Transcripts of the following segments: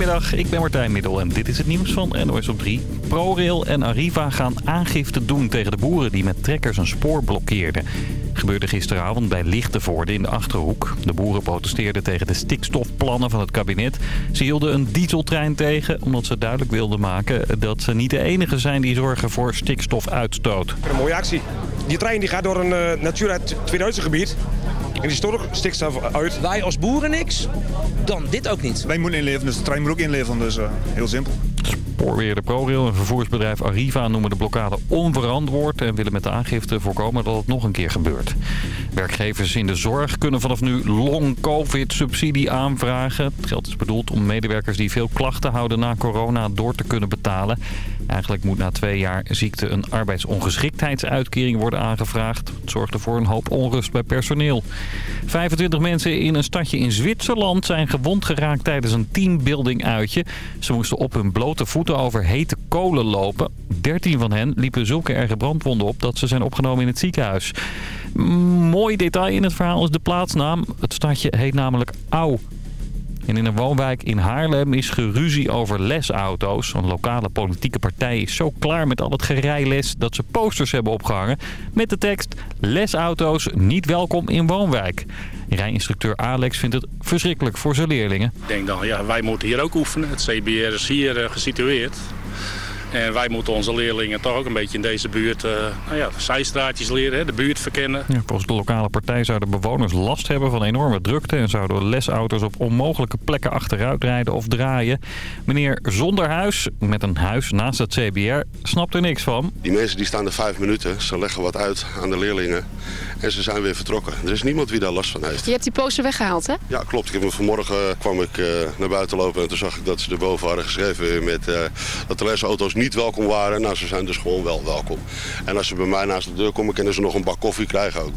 Goedemiddag, ik ben Martijn Middel en dit is het nieuws van NOS op 3. ProRail en Arriva gaan aangifte doen tegen de boeren die met trekkers een spoor blokkeerden. Gebeurde gisteravond bij Lichtenvoorde in de Achterhoek. De boeren protesteerden tegen de stikstofplannen van het kabinet. Ze hielden een dieseltrein tegen omdat ze duidelijk wilden maken dat ze niet de enige zijn die zorgen voor stikstofuitstoot. Een mooie actie. Die trein die gaat door een uh, Natura 2000 gebied. En die stikstof uit. Wij als boeren niks, dan dit ook niet. Wij moeten inleveren, dus de trein moet ook inleveren. Dus uh, heel simpel. Spoorweerder ProRail en vervoersbedrijf Arriva noemen de blokkade onverantwoord... en willen met de aangifte voorkomen dat het nog een keer gebeurt. Werkgevers in de zorg kunnen vanaf nu long-covid-subsidie aanvragen. Het geld is bedoeld om medewerkers die veel klachten houden na corona door te kunnen betalen. Eigenlijk moet na twee jaar ziekte een arbeidsongeschiktheidsuitkering worden aangevraagd. Het zorgde voor een hoop onrust bij personeel. 25 mensen in een stadje in Zwitserland zijn gewond geraakt tijdens een teambuilding uitje. Ze moesten op hun blote voeten over hete kolen lopen. 13 van hen liepen zulke erge brandwonden op dat ze zijn opgenomen in het ziekenhuis. Mooi detail in het verhaal is de plaatsnaam. Het stadje heet namelijk Au. En in een woonwijk in Haarlem is geruzie over lesauto's. Een lokale politieke partij is zo klaar met al het gerijles dat ze posters hebben opgehangen. Met de tekst lesauto's niet welkom in woonwijk. Rijinstructeur Alex vindt het verschrikkelijk voor zijn leerlingen. Ik denk dan, ja, wij moeten hier ook oefenen. Het CBR is hier uh, gesitueerd. En wij moeten onze leerlingen toch ook een beetje in deze buurt uh, nou ja, zijstraatjes leren, hè, de buurt verkennen. Ja, volgens de lokale partij zouden bewoners last hebben van enorme drukte... en zouden lesauto's op onmogelijke plekken achteruit rijden of draaien. Meneer Zonderhuis, met een huis naast het CBR, snapt er niks van. Die mensen die staan er vijf minuten, ze leggen wat uit aan de leerlingen... en ze zijn weer vertrokken. Er is niemand wie daar last van heeft. Je hebt die poster weggehaald, hè? Ja, klopt. Ik heb me vanmorgen kwam ik uh, naar buiten lopen en toen zag ik dat ze erboven hadden geschreven... met uh, dat de lesauto's niet welkom waren. Nou, ze zijn dus gewoon wel welkom. En als ze bij mij naast de deur komen, kunnen ze nog een bak koffie krijgen ook.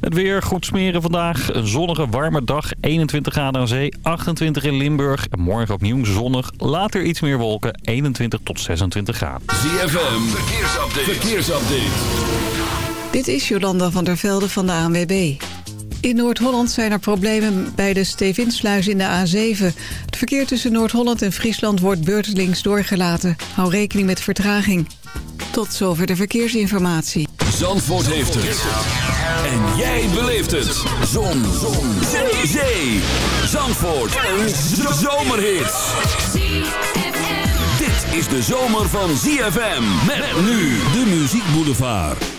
Het weer goed smeren vandaag. Een zonnige, warme dag. 21 graden aan zee, 28 in Limburg. Morgen opnieuw zonnig. Later iets meer wolken. 21 tot 26 graden. ZFM, verkeersupdate. verkeersupdate. Dit is Jolanda van der Velde van de ANWB. In Noord-Holland zijn er problemen bij de Stevinsluis in de A7. Het verkeer tussen Noord-Holland en Friesland wordt beurtelings doorgelaten. Hou rekening met vertraging. Tot zover de verkeersinformatie. Zandvoort heeft het. En jij beleeft het. Zon. Zon. Zee. Zee. Zandvoort. Een zomerhit. Dit is de zomer van ZFM. Met nu de Muziek Boulevard.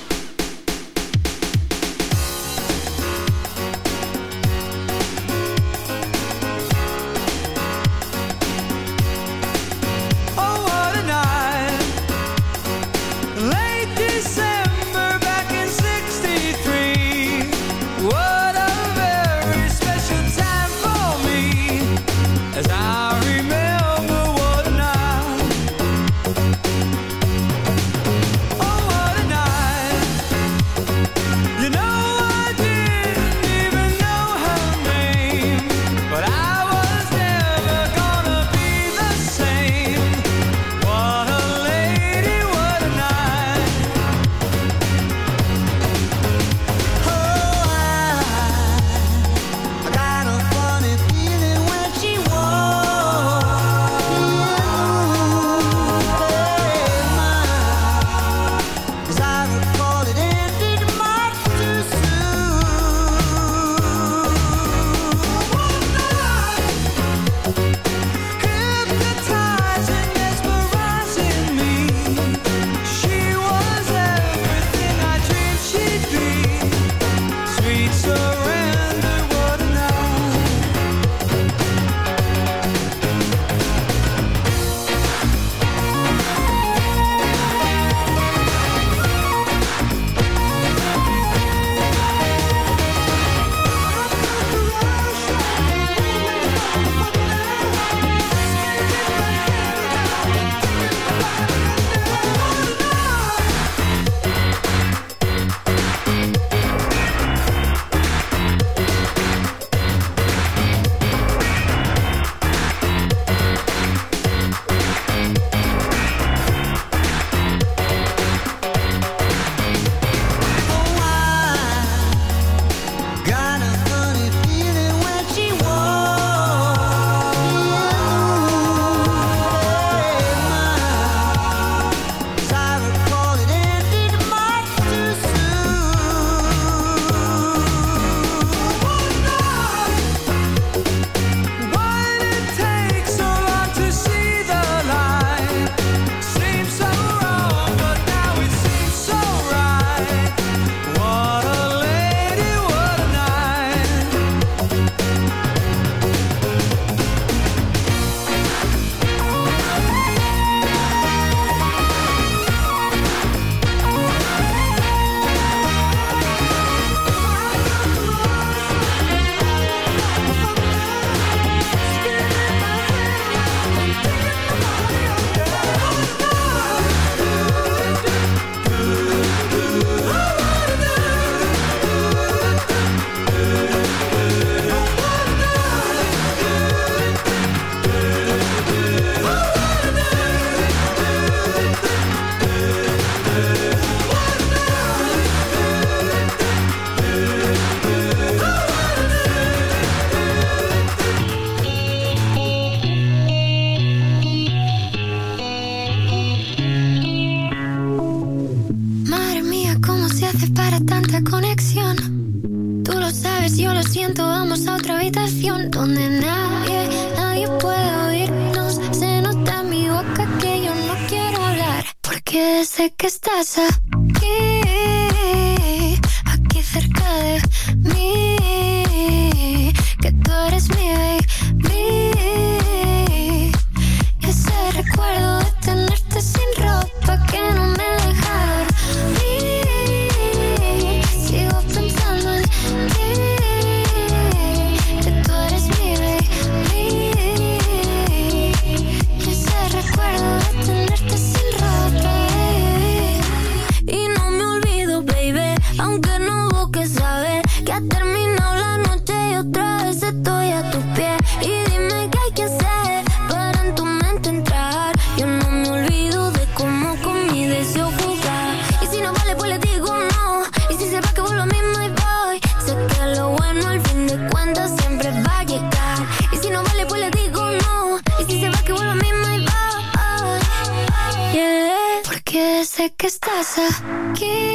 que estás aquí.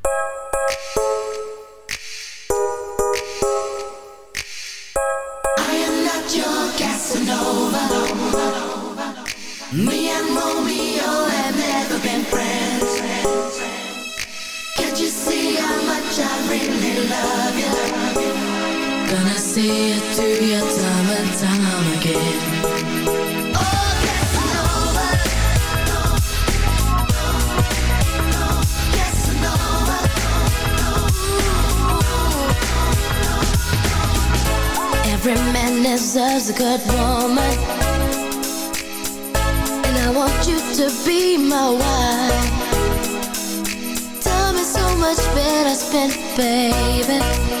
see time and time again. Oh, yes, No, no, no, yes, Every man deserves a good woman. And I want you to be my wife. Time is so much better spent, baby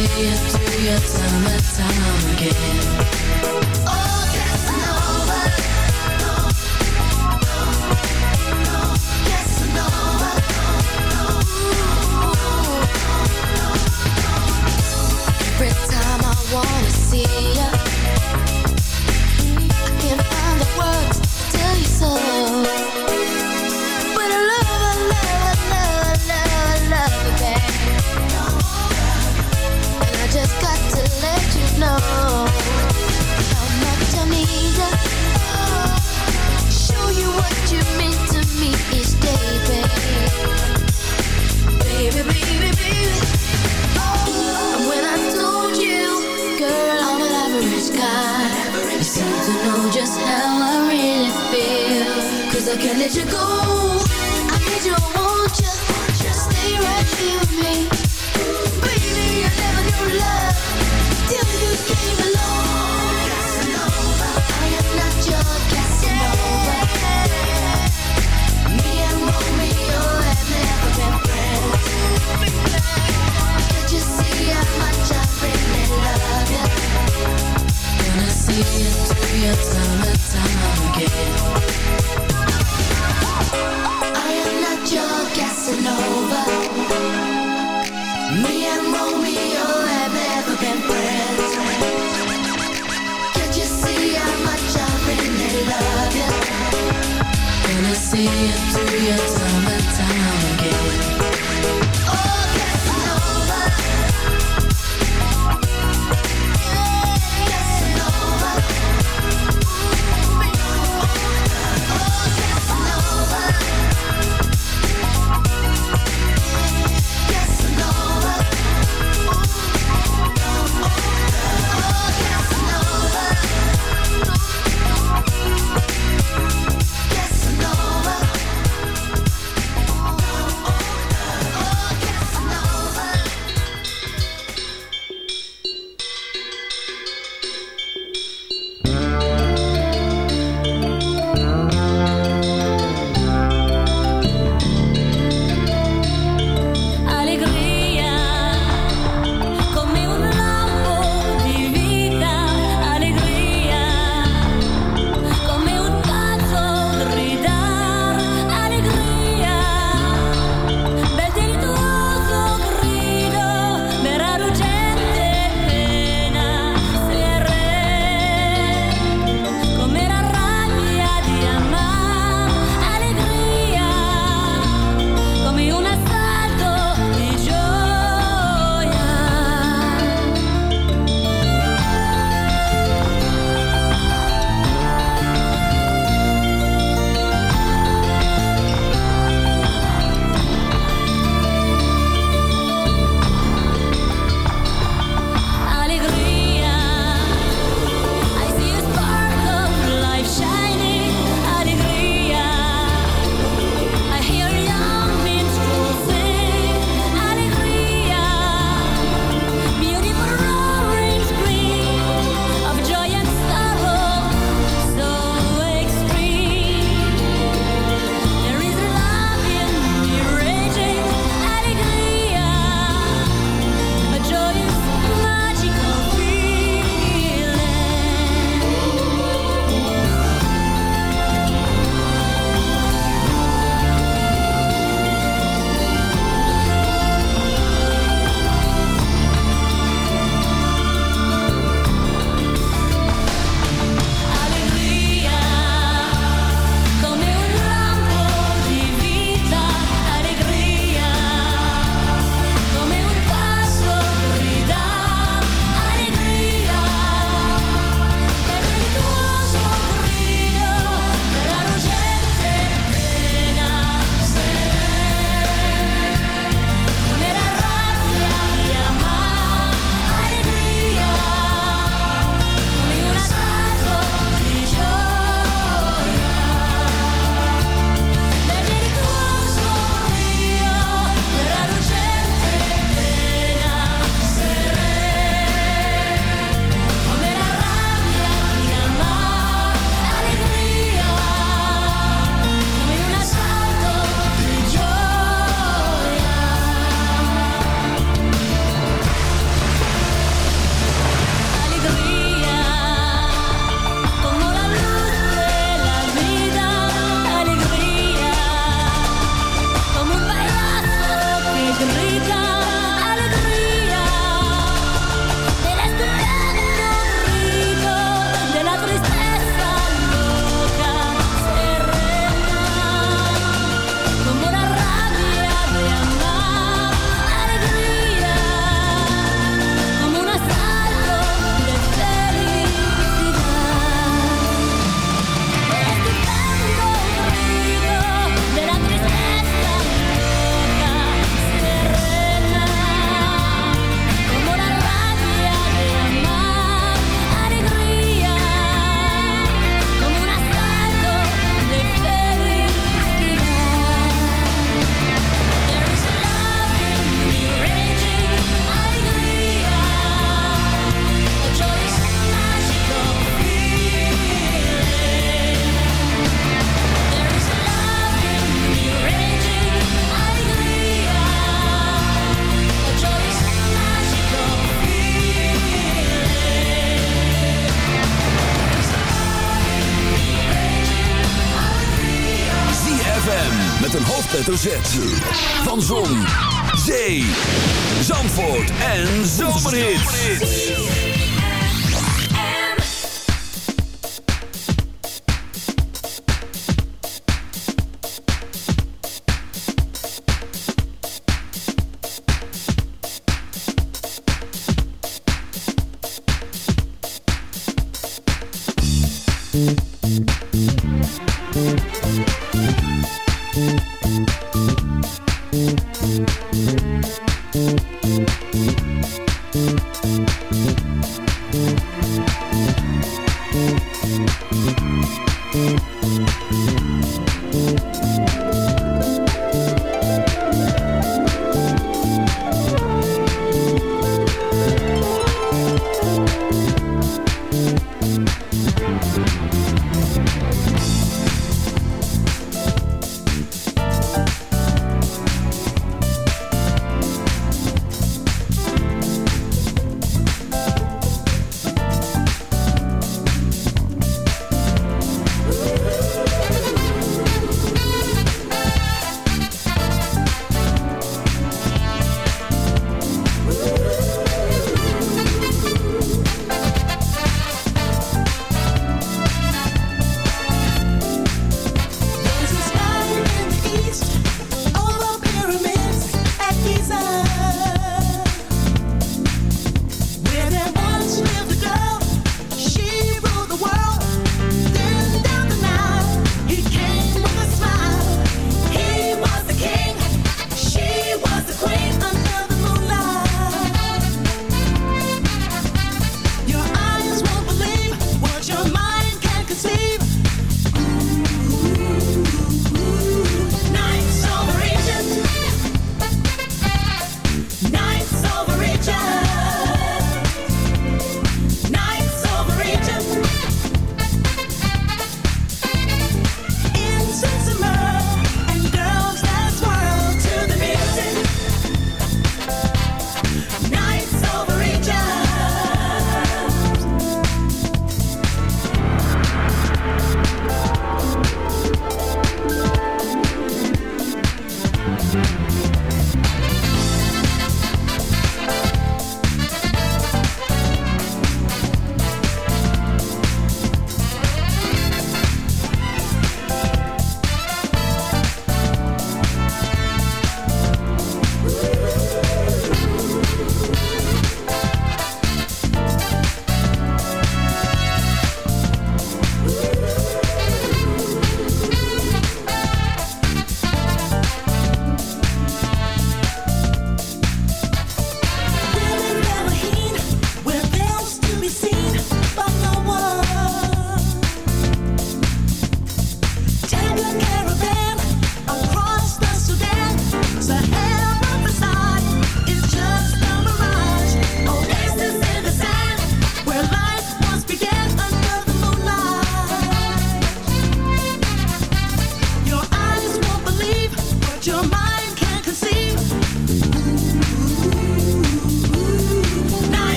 do you, do you time again. I through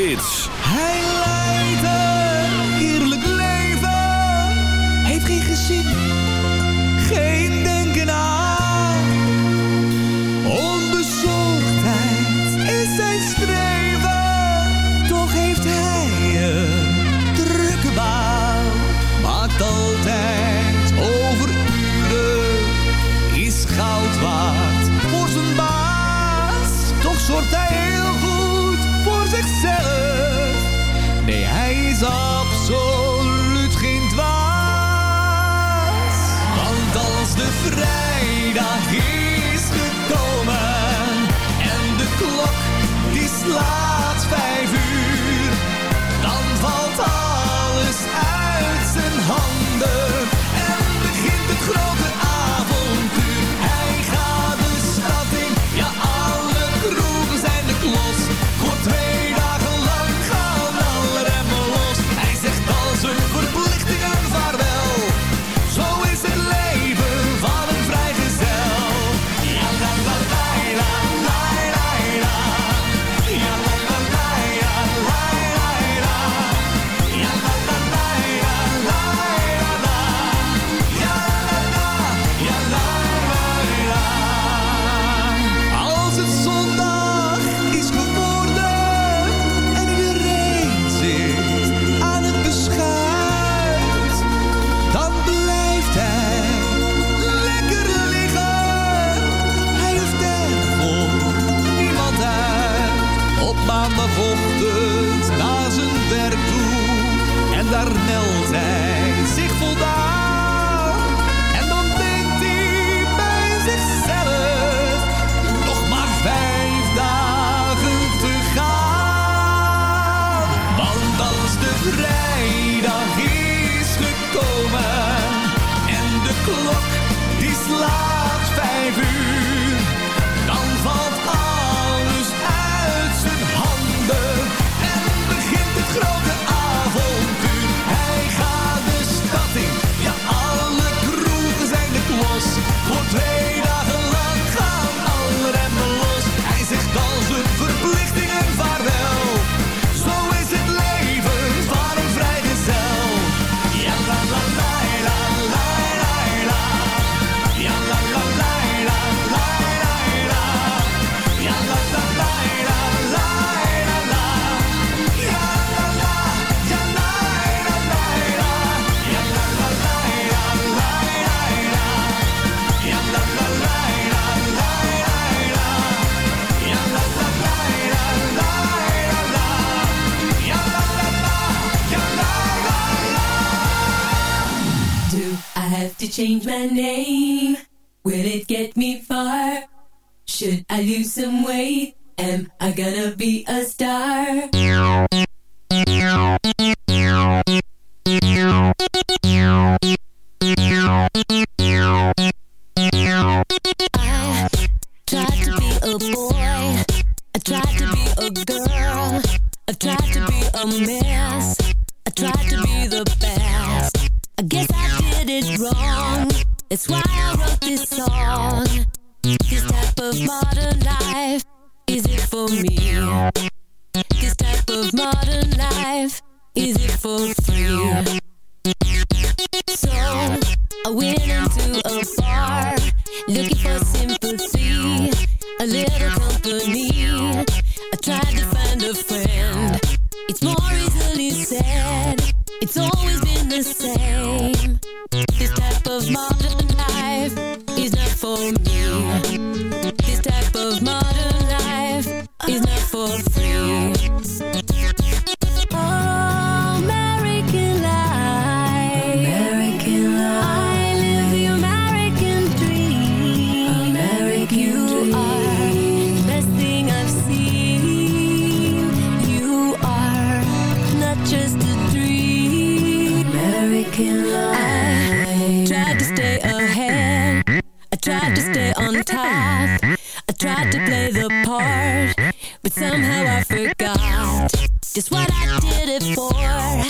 hits. change my name? Will it get me far? Should I lose some weight? Am I gonna be a star? I tried to be a boy. I tried to be a girl. I tried to be a mess. I tried to be the best. I guess I it's wrong. It's why I wrote this song. This type of modern life is it for me? This type of modern life is it for free? So I went into a bar looking for sympathy, a little company. I tried to find a friend. It's more easily said. It's always for you. American life. I live the American dream. American dream. best thing I've seen. You are not just a dream. American life. I tried to stay ahead. I tried to stay on top. I tried to play the part but somehow I forgot just what I did it for.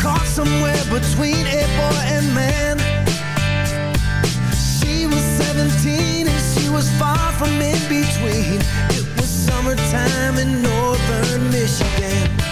Caught somewhere between a boy and man. She was 17 and she was far from in between. It was summertime in northern Michigan.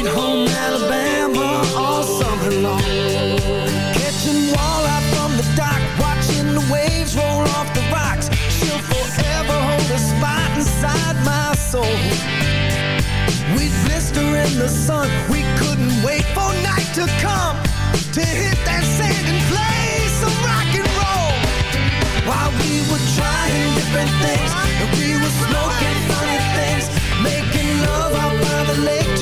Sweet Home Alabama all summer long. Catching walleye from the dock, watching the waves roll off the rocks. She'll forever hold a spot inside my soul. We'd blister in the sun, we couldn't wait for night to come to hit that sand and play some rock and roll. While we were trying different things, and we were smoking funny things, making love out by the lake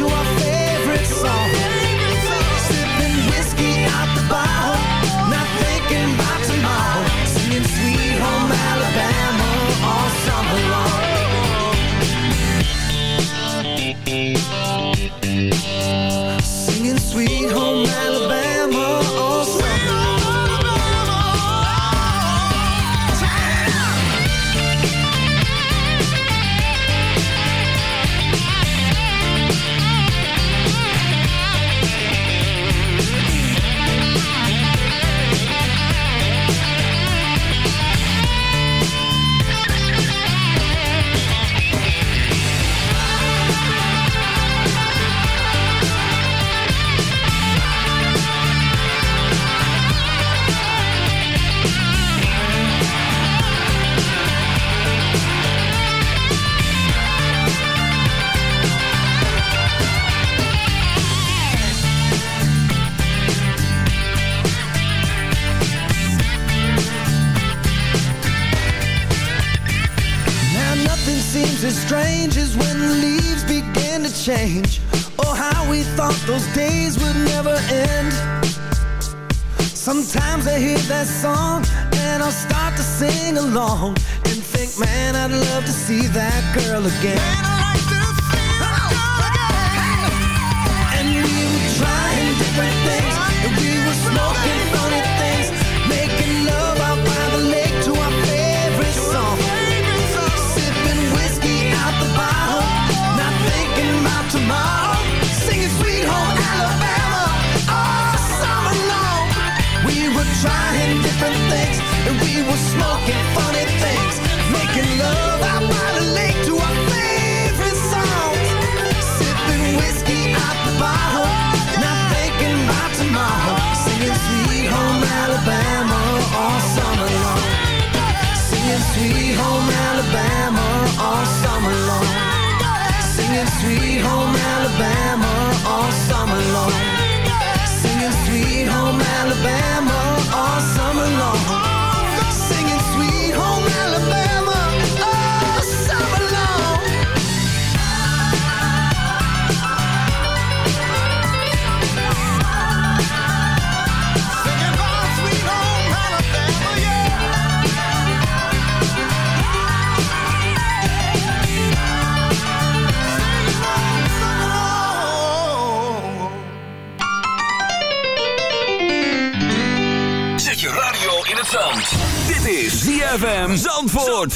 ZFM Zandvoort.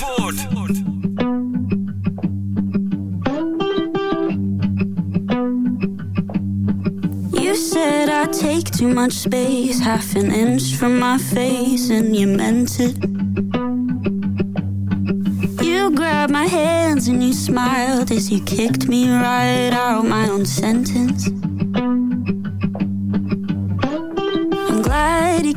You said I take too much space, half an inch from my face, and you meant it. You grabbed my hands and you smiled as you kicked me right out my own sentence.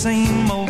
same old